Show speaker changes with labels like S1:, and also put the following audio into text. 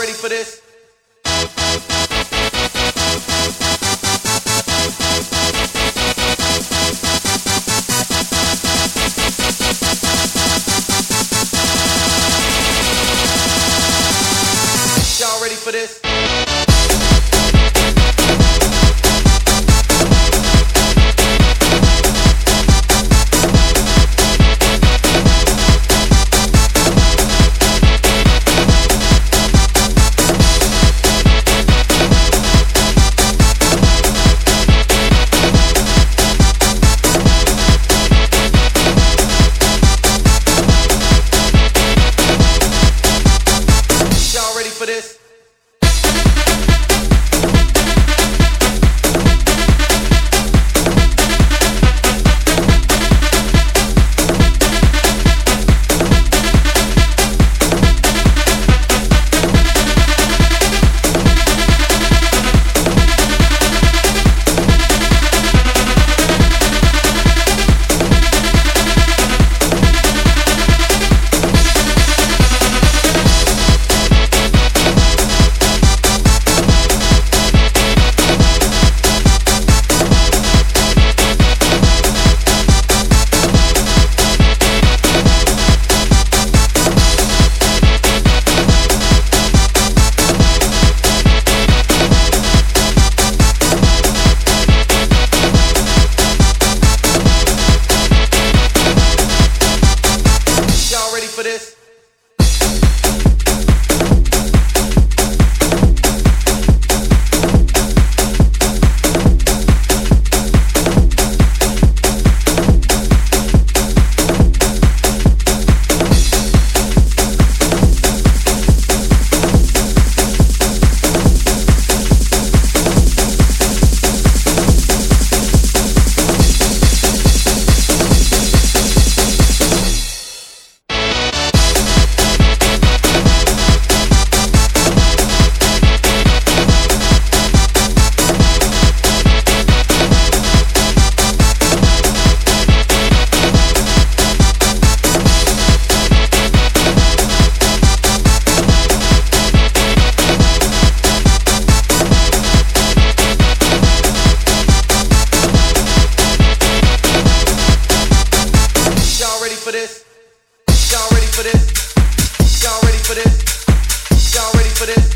S1: ready for this? Y'all ready for this? for this? for this? for this? Y'all ready for this? Y'all ready for this? Y'all ready for this?